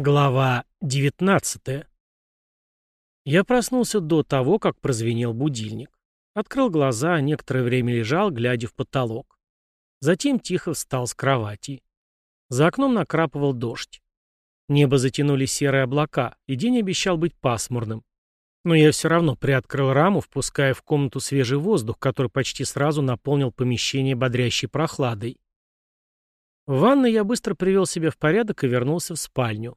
Глава 19 Я проснулся до того, как прозвенел будильник. Открыл глаза, некоторое время лежал, глядя в потолок. Затем тихо встал с кровати. За окном накрапывал дождь. Небо затянули серые облака, и день обещал быть пасмурным. Но я все равно приоткрыл раму, впуская в комнату свежий воздух, который почти сразу наполнил помещение бодрящей прохладой. В ванной я быстро привел себя в порядок и вернулся в спальню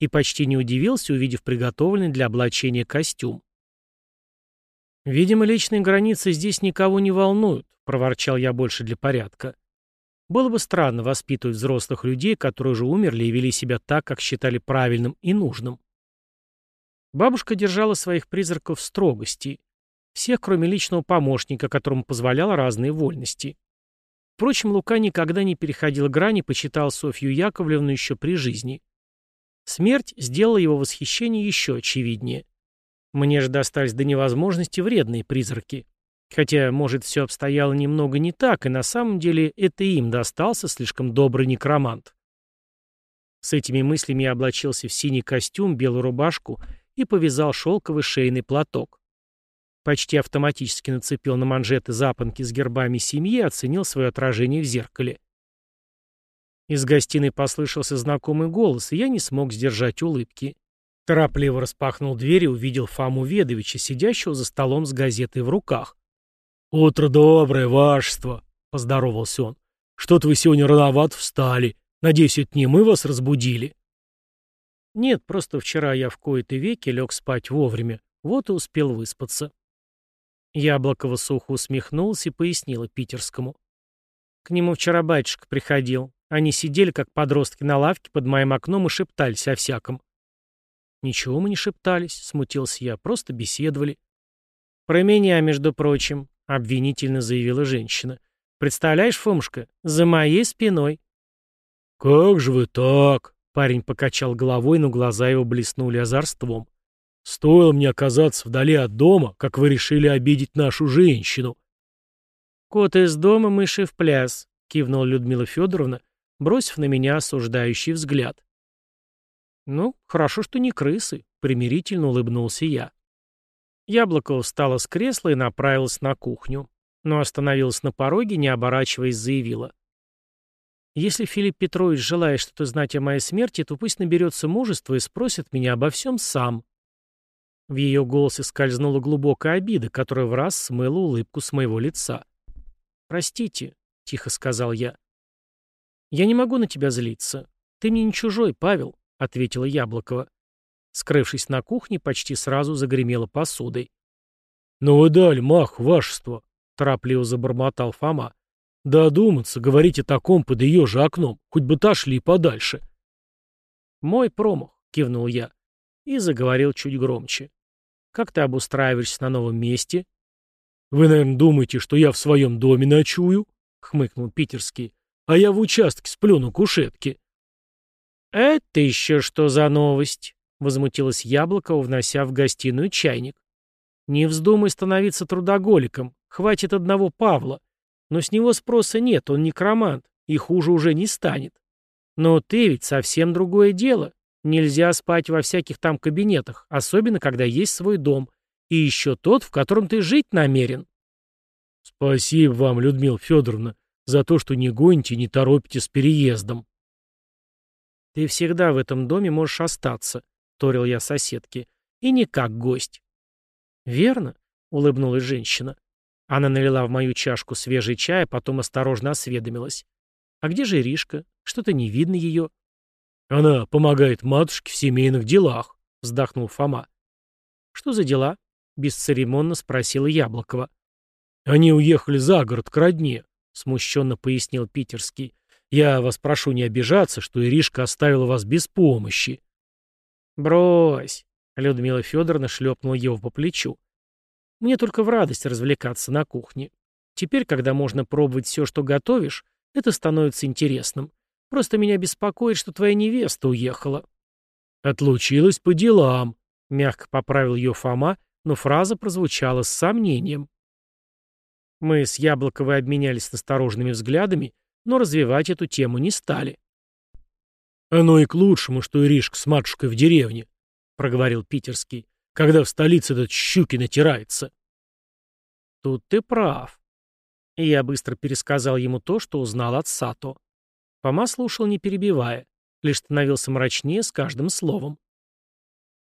и почти не удивился, увидев приготовленный для облачения костюм. «Видимо, личные границы здесь никого не волнуют», — проворчал я больше для порядка. Было бы странно воспитывать взрослых людей, которые уже умерли и вели себя так, как считали правильным и нужным. Бабушка держала своих призраков в строгости. Всех, кроме личного помощника, которому позволяла разные вольности. Впрочем, Лука никогда не переходил грани, почитал Софью Яковлевну еще при жизни. Смерть сделала его восхищение еще очевиднее. Мне же достались до невозможности вредные призраки. Хотя, может, все обстояло немного не так, и на самом деле это им достался слишком добрый некромант. С этими мыслями я облачился в синий костюм, белую рубашку и повязал шелковый шейный платок. Почти автоматически нацепил на манжеты запонки с гербами семьи и оценил свое отражение в зеркале. Из гостиной послышался знакомый голос, и я не смог сдержать улыбки. Торопливо распахнул дверь и увидел Фому Ведовича, сидящего за столом с газетой в руках. «Утро доброе, вашество!» — поздоровался он. «Что-то вы сегодня рановато встали. Надеюсь, это не мы вас разбудили?» «Нет, просто вчера я в кои-то веки лег спать вовремя, вот и успел выспаться». Яблоково сухо усмехнулся и пояснила питерскому. «К нему вчера батюшка приходил. Они сидели, как подростки, на лавке под моим окном и шептались о всяком. «Ничего мы не шептались», — смутился я, — «просто беседовали». «Про меня, между прочим», — обвинительно заявила женщина. «Представляешь, Фомушка, за моей спиной». «Как же вы так?» — парень покачал головой, но глаза его блеснули озорством. «Стоило мне оказаться вдали от дома, как вы решили обидеть нашу женщину». «Кот из дома, мыши в пляс», — кивнула Людмила Федоровна, бросив на меня осуждающий взгляд. «Ну, хорошо, что не крысы», — примирительно улыбнулся я. Яблоко встала с кресла и направилась на кухню, но остановилась на пороге, не оборачиваясь, заявила. «Если Филипп Петрович желает что-то знать о моей смерти, то пусть наберется мужества и спросит меня обо всем сам». В ее голосе скользнула глубокая обида, которая в раз смыла улыбку с моего лица. «Простите», — тихо сказал я. «Я не могу на тебя злиться. Ты мне не чужой, Павел», — ответила Яблокова. Скрывшись на кухне, почти сразу загремела посудой. «Ну вы дали, мах, вашество!» — торопливо забормотал Фома. «Додуматься, говорить о таком под ее же окном, хоть бы та шли подальше». «Мой промах», — кивнул я и заговорил чуть громче. «Как ты обустраиваешься на новом месте?» «Вы, наверное, думаете, что я в своем доме ночую?» — хмыкнул питерский а я в участке сплю на кушетке». «Это еще что за новость?» — возмутилась Яблокова, внося в гостиную чайник. «Не вздумай становиться трудоголиком. Хватит одного Павла. Но с него спроса нет, он некромант, и хуже уже не станет. Но ты ведь совсем другое дело. Нельзя спать во всяких там кабинетах, особенно когда есть свой дом, и еще тот, в котором ты жить намерен». «Спасибо вам, Людмила Федоровна за то, что не гоните и не торопите с переездом. «Ты всегда в этом доме можешь остаться», — торил я соседке, — «и не как гость». «Верно», — улыбнулась женщина. Она налила в мою чашку свежий чай, а потом осторожно осведомилась. «А где же Иришка? Что-то не видно ее». «Она помогает матушке в семейных делах», — вздохнул Фома. «Что за дела?» — бесцеремонно спросила Яблокова. «Они уехали за город к родне смущенно пояснил питерский. «Я вас прошу не обижаться, что Иришка оставила вас без помощи». «Брось!» — Людмила Федоровна шлепнула его по плечу. «Мне только в радость развлекаться на кухне. Теперь, когда можно пробовать все, что готовишь, это становится интересным. Просто меня беспокоит, что твоя невеста уехала». «Отлучилась по делам», — мягко поправил ее Фома, но фраза прозвучала с сомнением. Мы с Яблоковой обменялись настороженными взглядами, но развивать эту тему не стали. «Оно и к лучшему, что Иришка с матушкой в деревне», — проговорил Питерский, «когда в столице этот щуки натирается». «Тут ты прав». И я быстро пересказал ему то, что узнал от Сато. Фома слушал, не перебивая, лишь становился мрачнее с каждым словом.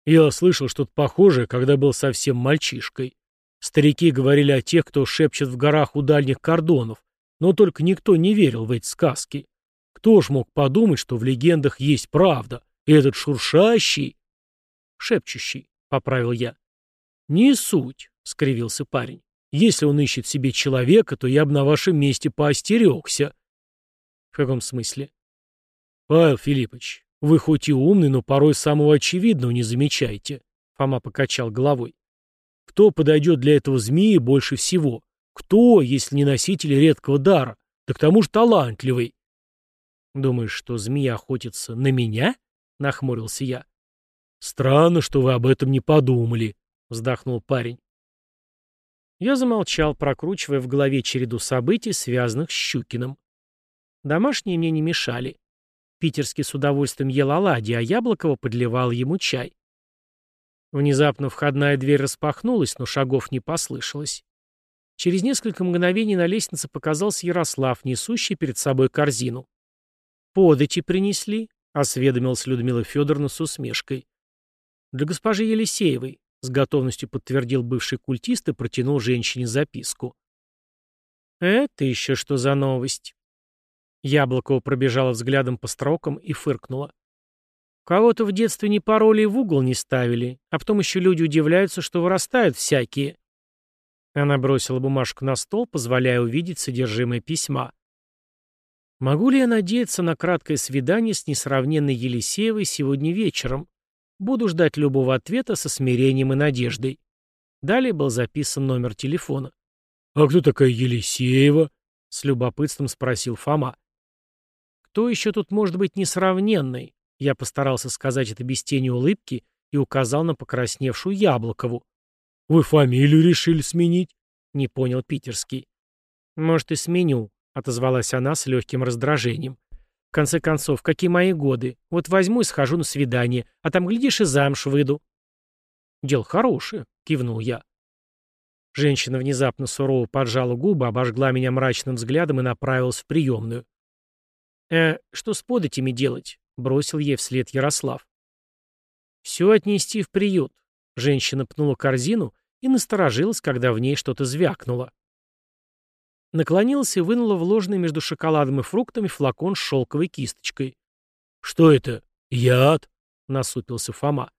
«Я слышал что-то похожее, когда был совсем мальчишкой. Старики говорили о тех, кто шепчет в горах у дальних кордонов, но только никто не верил в эти сказки. Кто ж мог подумать, что в легендах есть правда, и этот шуршащий... Шепчущий, — поправил я. Не суть, — скривился парень. Если он ищет себе человека, то я бы на вашем месте поостерегся. В каком смысле? Павел Филиппович, вы хоть и умный, но порой самого очевидного не замечаете. Фома покачал головой. Кто подойдет для этого змеи больше всего? Кто, если не носитель редкого дара? Да к тому же талантливый. Думаешь, что змея охотится на меня? Нахмурился я. Странно, что вы об этом не подумали, вздохнул парень. Я замолчал, прокручивая в голове череду событий, связанных с Щукиным. Домашние мне не мешали. Питерский с удовольствием ел оладьи, а Яблокова подливал ему чай. Внезапно входная дверь распахнулась, но шагов не послышалось. Через несколько мгновений на лестнице показался Ярослав, несущий перед собой корзину. «Подати принесли», — осведомилась Людмила Федоровна с усмешкой. «Для госпожи Елисеевой», — с готовностью подтвердил бывший культист и протянул женщине записку. «Это еще что за новость?» Яблокова пробежала взглядом по строкам и фыркнула. «Кого-то в детстве не пароли и в угол не ставили, а потом еще люди удивляются, что вырастают всякие». Она бросила бумажку на стол, позволяя увидеть содержимое письма. «Могу ли я надеяться на краткое свидание с несравненной Елисеевой сегодня вечером? Буду ждать любого ответа со смирением и надеждой». Далее был записан номер телефона. «А кто такая Елисеева?» — с любопытством спросил Фома. «Кто еще тут может быть несравненный?» Я постарался сказать это без тени улыбки и указал на покрасневшую Яблокову. «Вы фамилию решили сменить?» — не понял Питерский. «Может, и сменю», — отозвалась она с легким раздражением. «В конце концов, какие мои годы? Вот возьму и схожу на свидание, а там, глядишь, и замуж выйду». «Дело хорошее», — кивнул я. Женщина внезапно сурово поджала губы, обожгла меня мрачным взглядом и направилась в приемную. «Э, что с податями делать?» — бросил ей вслед Ярослав. «Все отнести в приют». Женщина пнула корзину и насторожилась, когда в ней что-то звякнуло. Наклонилась и вынула вложенный между шоколадом и фруктами флакон с шелковой кисточкой. «Что это? Яд?» — насупился Фома.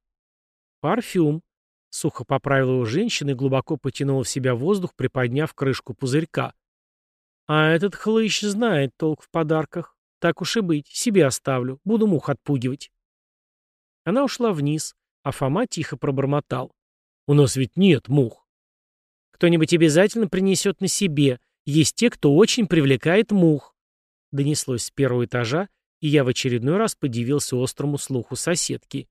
«Парфюм», — сухо поправила его женщина и глубоко потянула в себя воздух, приподняв крышку пузырька. «А этот хлыщ знает толк в подарках. Так уж и быть, себе оставлю, буду мух отпугивать». Она ушла вниз, а Фома тихо пробормотал. У нас ведь нет мух. Кто-нибудь обязательно принесет на себе. Есть те, кто очень привлекает мух. Донеслось с первого этажа, и я в очередной раз подивился острому слуху соседки.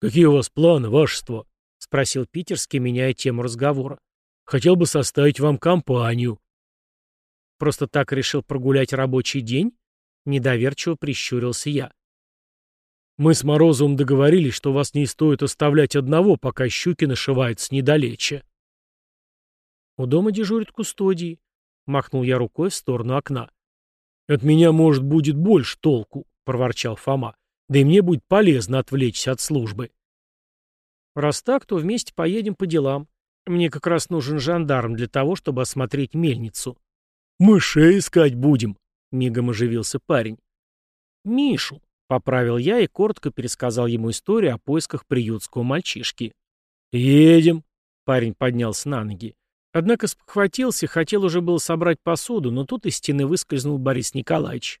«Какие у вас планы, вашество?» — спросил Питерский, меняя тему разговора. «Хотел бы составить вам компанию». «Просто так решил прогулять рабочий день?» Недоверчиво прищурился я. Мы с Морозовым договорились, что вас не стоит оставлять одного, пока Щукин ошивается недалече. У дома дежурит кустодии. Махнул я рукой в сторону окна. От меня, может, будет больше толку, проворчал Фома. Да и мне будет полезно отвлечься от службы. Раз так, то вместе поедем по делам. Мне как раз нужен жандарм для того, чтобы осмотреть мельницу. Мышей искать будем, мигом оживился парень. Мишу, Поправил я и коротко пересказал ему историю о поисках приютского мальчишки. «Едем!» — парень поднялся на ноги. Однако спохватился, хотел уже был собрать посуду, но тут из стены выскользнул Борис Николаевич.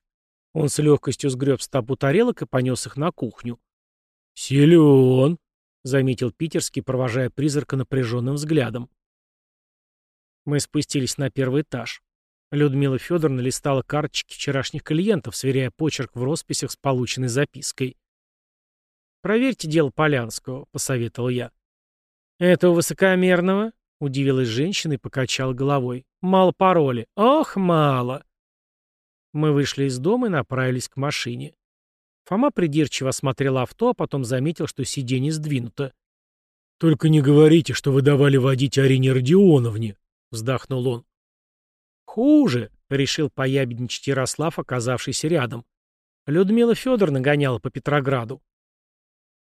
Он с легкостью сгреб стопу тарелок и понес их на кухню. «Силен!» — заметил Питерский, провожая призрака напряженным взглядом. Мы спустились на первый этаж. Людмила Федоровна листала карточки вчерашних клиентов, сверяя почерк в росписях с полученной запиской. «Проверьте дело Полянского», — посоветовал я. «Этого высокомерного?» — удивилась женщина и покачала головой. «Мало пароли. Ох, мало!» Мы вышли из дома и направились к машине. Фома придирчиво осмотрел авто, а потом заметил, что сиденье сдвинуто. «Только не говорите, что вы давали водить Арине Родионовне», — вздохнул он. «Хуже», — решил поябедничать Ярослав, оказавшийся рядом. Людмила Федоровна гоняла по Петрограду.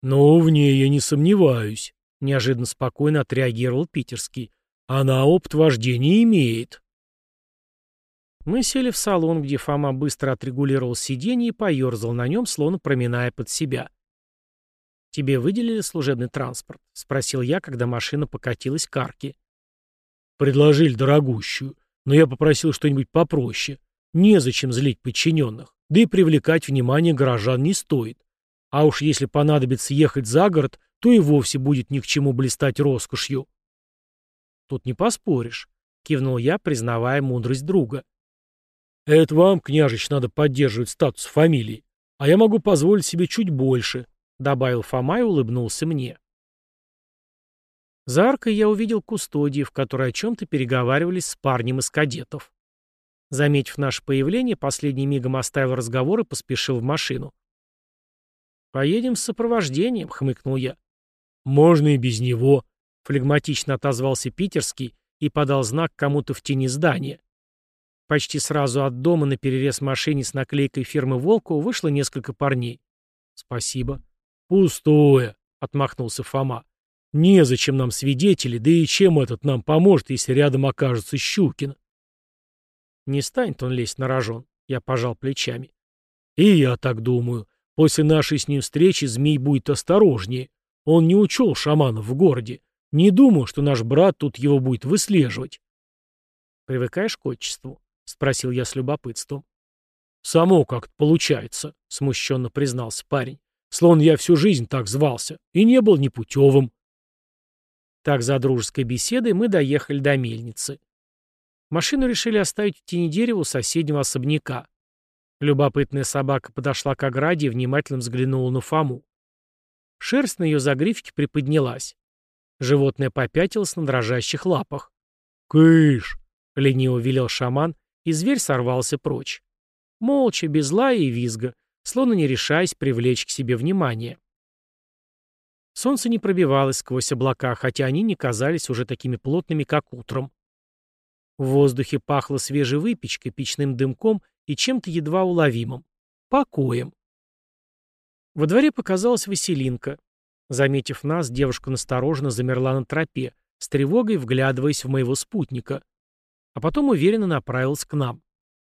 «Но в ней я не сомневаюсь», — неожиданно спокойно отреагировал Питерский. «Она опыт вождения имеет». Мы сели в салон, где Фома быстро отрегулировал сиденье и поерзал на нем, словно проминая под себя. «Тебе выделили служебный транспорт?» — спросил я, когда машина покатилась к арке. «Предложили дорогущую, но я попросил что-нибудь попроще. Незачем злить подчиненных, да и привлекать внимание горожан не стоит. А уж если понадобится ехать за город, то и вовсе будет ни к чему блистать роскошью». «Тут не поспоришь», — кивнул я, признавая мудрость друга. «Это вам, княжич, надо поддерживать статус фамилии, а я могу позволить себе чуть больше», — добавил Фома и улыбнулся мне. За аркой я увидел кустодиев, которые о чем-то переговаривались с парнем из кадетов. Заметив наше появление, последний мигом оставил разговор и поспешил в машину. «Поедем с сопровождением», — хмыкнул я. «Можно и без него», — флегматично отозвался питерский и подал знак кому-то в тени здания. Почти сразу от дома на перерез машине с наклейкой фирмы «Волкова» вышло несколько парней. «Спасибо», «Пустое», — отмахнулся Фома. «Незачем нам свидетели, да и чем этот нам поможет, если рядом окажется Щукин?» «Не станет он лезть на рожон», — я пожал плечами. «И я так думаю. После нашей с ним встречи змей будет осторожнее. Он не учел шаманов в городе. Не думаю, что наш брат тут его будет выслеживать». «Привыкаешь к отчеству?» — спросил я с любопытством. «Само как-то получается», — смущенно признался парень. Словно я всю жизнь так звался и не был непутевым. Так за дружеской беседой мы доехали до мельницы. Машину решили оставить в тени дерева у соседнего особняка. Любопытная собака подошла к ограде и внимательно взглянула на Фому. Шерсть на ее загривке приподнялась. Животное попятилось на дрожащих лапах. «Кыш!» — лениво велел шаман, и зверь сорвался прочь. Молча, без лая и визга, словно не решаясь привлечь к себе внимание. Солнце не пробивалось сквозь облака, хотя они не казались уже такими плотными, как утром. В воздухе пахло свежей выпечкой, печным дымком и чем-то едва уловимым. Покоем. Во дворе показалась Василинка. Заметив нас, девушка настороженно замерла на тропе, с тревогой вглядываясь в моего спутника. А потом уверенно направилась к нам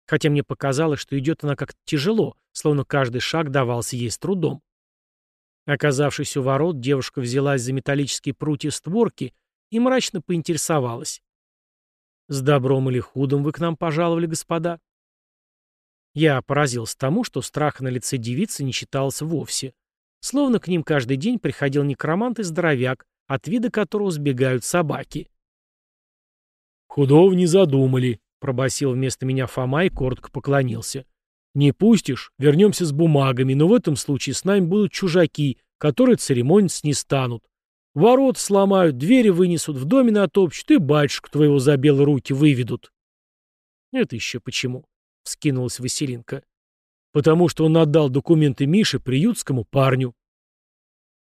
хотя мне показалось, что идет она как-то тяжело, словно каждый шаг давался ей с трудом. Оказавшись у ворот, девушка взялась за металлические прутья створки и мрачно поинтересовалась. «С добром или худом вы к нам пожаловали, господа?» Я поразился тому, что страха на лице девицы не читался вовсе. Словно к ним каждый день приходил некромант и здоровяк, от вида которого сбегают собаки. «Худого не задумали», Пробасил вместо меня Фома и коротко поклонился. «Не пустишь? Вернемся с бумагами, но в этом случае с нами будут чужаки, которые церемониться не станут. Ворот сломают, двери вынесут, в доме натопчут и батюшку твоего за белые руки выведут». «Это еще почему?» — вскинулась Василинка. «Потому что он отдал документы Мише, приютскому парню».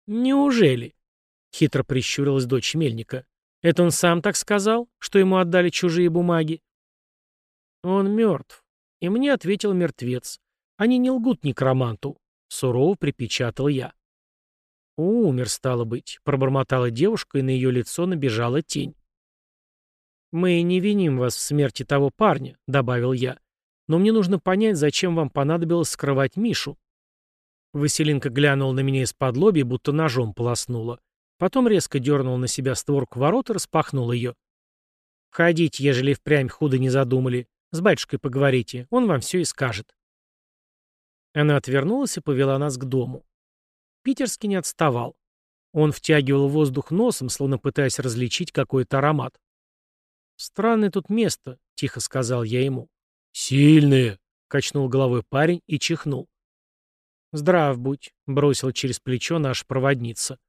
«Неужели?» — хитро прищурилась дочь Мельника. «Это он сам так сказал, что ему отдали чужие бумаги?» «Он мертв». И мне ответил мертвец. «Они не лгут некроманту», — сурово припечатал я. «Умер, стало быть», — пробормотала девушка, и на ее лицо набежала тень. «Мы не виним вас в смерти того парня», — добавил я. «Но мне нужно понять, зачем вам понадобилось скрывать Мишу». Василинка глянула на меня из-под лоби, будто ножом полоснула. Потом резко дернула на себя створку ворот и распахнула ее. «Входите, ежели впрямь худо не задумали», с батюшкой поговорите, он вам все и скажет. Она отвернулась и повела нас к дому. Питерский не отставал. Он втягивал воздух носом, словно пытаясь различить какой-то аромат. «Странное тут место», — тихо сказал я ему. «Сильное», — качнул головой парень и чихнул. «Здрав будь», — бросил через плечо наша проводница.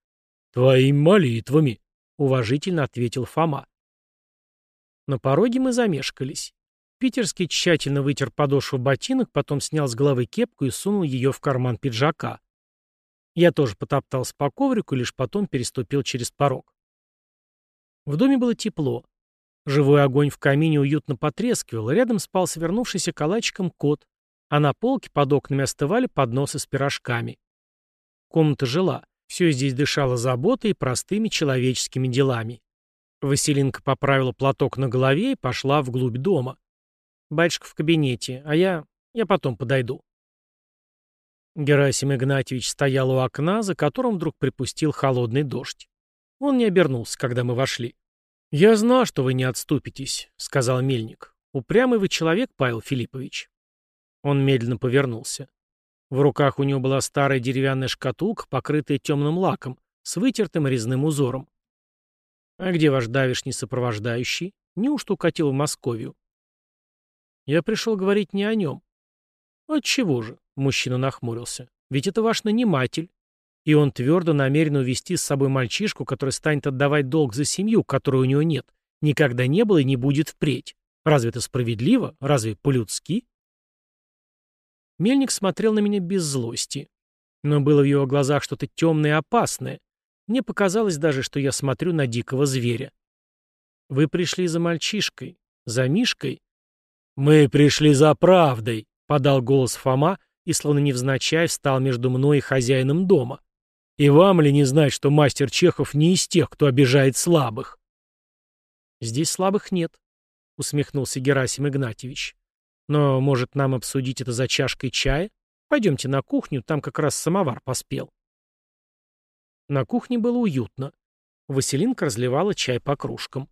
«Твоими молитвами», — уважительно ответил Фома. На пороге мы замешкались. Питерский тщательно вытер подошву ботинок, потом снял с головы кепку и сунул ее в карман пиджака. Я тоже потоптался по коврику, лишь потом переступил через порог. В доме было тепло. Живой огонь в камине уютно потрескивал, рядом спал свернувшийся калачиком кот, а на полке под окнами остывали подносы с пирожками. Комната жила. Все здесь дышало заботой и простыми человеческими делами. Василинка поправила платок на голове и пошла вглубь дома. Батюшка в кабинете, а я... я потом подойду. Герасим Игнатьевич стоял у окна, за которым вдруг припустил холодный дождь. Он не обернулся, когда мы вошли. «Я знал, что вы не отступитесь», — сказал Мельник. «Упрямый вы человек, Павел Филиппович». Он медленно повернулся. В руках у него была старая деревянная шкатулка, покрытая темным лаком, с вытертым резным узором. «А где ваш давишний сопровождающий? Неужто укатил в Московию?» «Я пришел говорить не о нем». «Отчего же?» — мужчина нахмурился. «Ведь это ваш наниматель. И он твердо намерен увести с собой мальчишку, который станет отдавать долг за семью, которой у него нет, никогда не было и не будет впредь. Разве это справедливо? Разве по-людски?» Мельник смотрел на меня без злости. Но было в его глазах что-то темное и опасное. Мне показалось даже, что я смотрю на дикого зверя. «Вы пришли за мальчишкой, за Мишкой?» «Мы пришли за правдой», — подал голос Фома и, словно невзначай, встал между мной и хозяином дома. «И вам ли не знать, что мастер Чехов не из тех, кто обижает слабых?» «Здесь слабых нет», — усмехнулся Герасим Игнатьевич. Но, может, нам обсудить это за чашкой чая? Пойдемте на кухню, там как раз самовар поспел. На кухне было уютно. Василинка разливала чай по кружкам.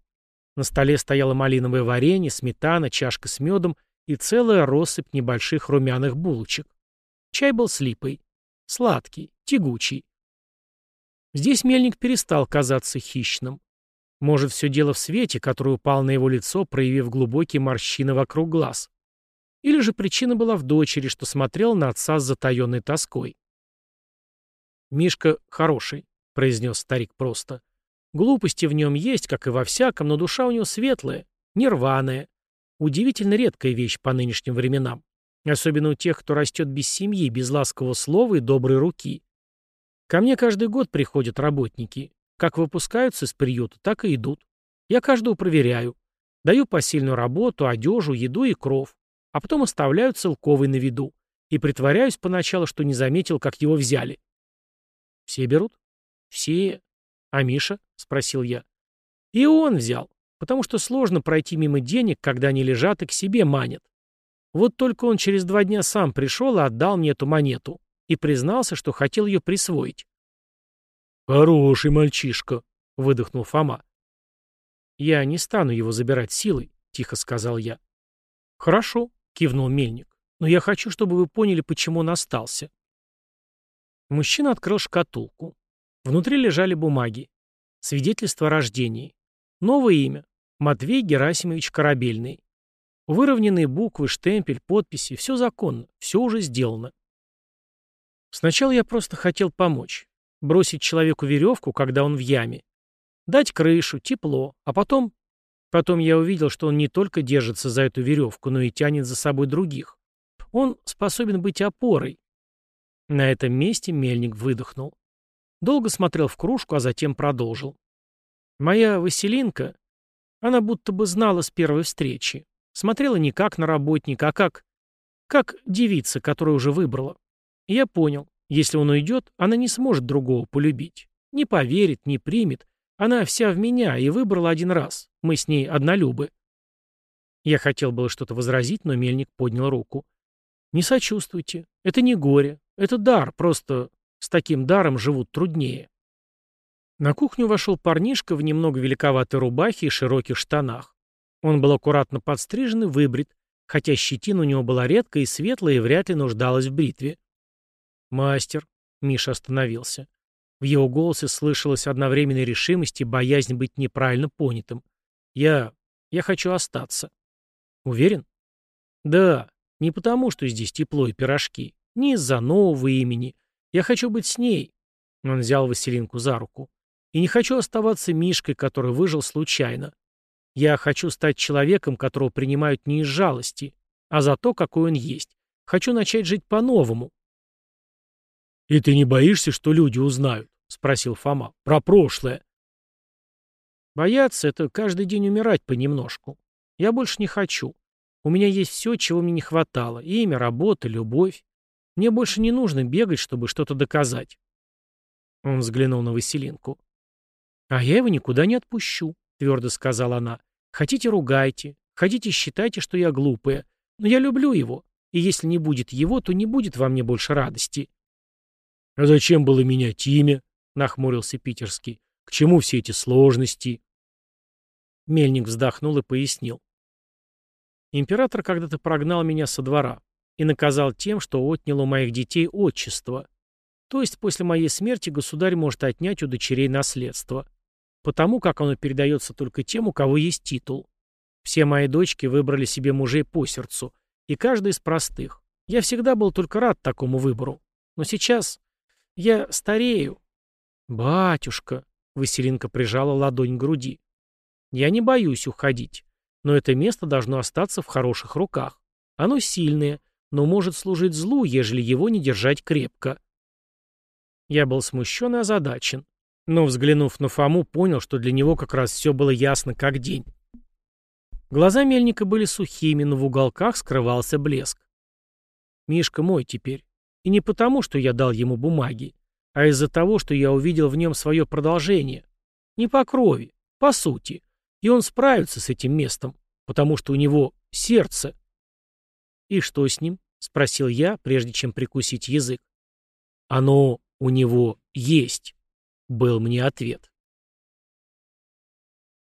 На столе стояло малиновое варенье, сметана, чашка с медом и целая россыпь небольших румяных булочек. Чай был с. Сладкий, тягучий. Здесь мельник перестал казаться хищным. Может, все дело в свете, который упал на его лицо, проявив глубокие морщины вокруг глаз. Или же причина была в дочери, что смотрел на отца с затаенной тоской. «Мишка хороший», — произнес старик просто. «Глупости в нем есть, как и во всяком, но душа у него светлая, нерваная. Удивительно редкая вещь по нынешним временам. Особенно у тех, кто растет без семьи, без ласкового слова и доброй руки. Ко мне каждый год приходят работники. Как выпускаются из приюта, так и идут. Я каждого проверяю. Даю посильную работу, одежу, еду и кров а потом оставляю целковый на виду и притворяюсь поначалу, что не заметил, как его взяли. Все берут? Все. А Миша? Спросил я. И он взял, потому что сложно пройти мимо денег, когда они лежат и к себе манят. Вот только он через два дня сам пришел и отдал мне эту монету и признался, что хотел ее присвоить. «Хороший мальчишка», — выдохнул Фома. «Я не стану его забирать силой», — тихо сказал я. «Хорошо», — кивнул Мельник. «Но я хочу, чтобы вы поняли, почему он остался». Мужчина открыл шкатулку. Внутри лежали бумаги. Свидетельство о рождении. Новое имя. Матвей Герасимович Корабельный. Выровненные буквы, штемпель, подписи. Все законно. Все уже сделано. Сначала я просто хотел помочь. Бросить человеку веревку, когда он в яме. Дать крышу, тепло. А потом Потом я увидел, что он не только держится за эту веревку, но и тянет за собой других. Он способен быть опорой. На этом месте мельник выдохнул. Долго смотрел в кружку, а затем продолжил. Моя Василинка, она будто бы знала с первой встречи. Смотрела не как на работника, а как... как девица, которую уже выбрала. Я понял, если он уйдет, она не сможет другого полюбить. Не поверит, не примет, она вся в меня и выбрала один раз. Мы с ней однолюбы. Я хотел было что-то возразить, но мельник поднял руку. Не сочувствуйте. Это не горе. Это дар. Просто с таким даром живут труднее. На кухню вошел парнишка в немного великоватой рубахе и широких штанах. Он был аккуратно подстрижен и выбрит, хотя щетина у него была редкая и светлая и вряд ли нуждалась в бритве. «Мастер», — Миша остановился. В его голосе слышалась одновременная решимость и боязнь быть неправильно понятым. «Я... я хочу остаться». «Уверен?» «Да. Не потому, что здесь тепло и пирожки. Не из-за нового имени. Я хочу быть с ней». Он взял Василинку за руку. «И не хочу оставаться Мишкой, который выжил случайно. Я хочу стать человеком, которого принимают не из жалости, а за то, какой он есть. Хочу начать жить по-новому. «И ты не боишься, что люди узнают?» — спросил Фома. «Про прошлое». «Бояться — это каждый день умирать понемножку. Я больше не хочу. У меня есть все, чего мне не хватало. Имя, работа, любовь. Мне больше не нужно бегать, чтобы что-то доказать». Он взглянул на Василинку. «А я его никуда не отпущу», — твердо сказала она. «Хотите, ругайте. Хотите, считайте, что я глупая. Но я люблю его. И если не будет его, то не будет во мне больше радости». «А зачем было менять имя?» — нахмурился Питерский. «К чему все эти сложности?» Мельник вздохнул и пояснил. Император когда-то прогнал меня со двора и наказал тем, что отнял у моих детей отчество. То есть после моей смерти государь может отнять у дочерей наследство. Потому как оно передается только тем, у кого есть титул. Все мои дочки выбрали себе мужей по сердцу, и каждый из простых. Я всегда был только рад такому выбору. Но сейчас я старею. Батюшка, Василинка прижала ладонь к груди. Я не боюсь уходить, но это место должно остаться в хороших руках. Оно сильное, но может служить злу, ежели его не держать крепко. Я был смущен и озадачен, но, взглянув на Фому, понял, что для него как раз все было ясно как день. Глаза мельника были сухими, но в уголках скрывался блеск. Мишка мой теперь. И не потому, что я дал ему бумаги, а из-за того, что я увидел в нем свое продолжение. Не по крови, по сути. И он справится с этим местом, потому что у него сердце. «И что с ним?» — спросил я, прежде чем прикусить язык. «Оно у него есть», — был мне ответ.